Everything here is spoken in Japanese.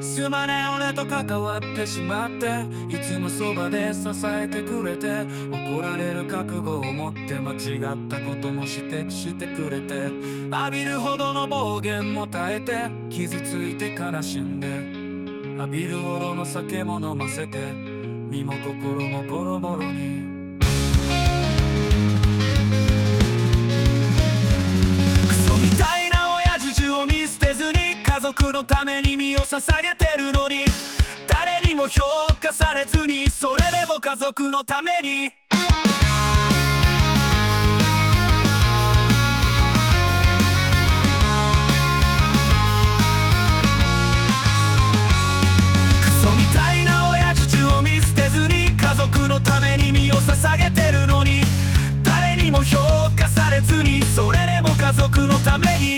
すまねえ俺と関わってしまっていつもそばで支えてくれて怒られる覚悟を持って間違ったことも指摘してくれて浴びるほどの暴言も耐えて傷ついて悲しんで浴びるほどの酒も飲ませて身も心もボロ族のために身を捧げてるのに。誰にも評価されずにそれでも家族のために。クソみたいな親父を見捨てずに家族のために身を捧げてるのに。誰にも評価されずにそれでも家族のために。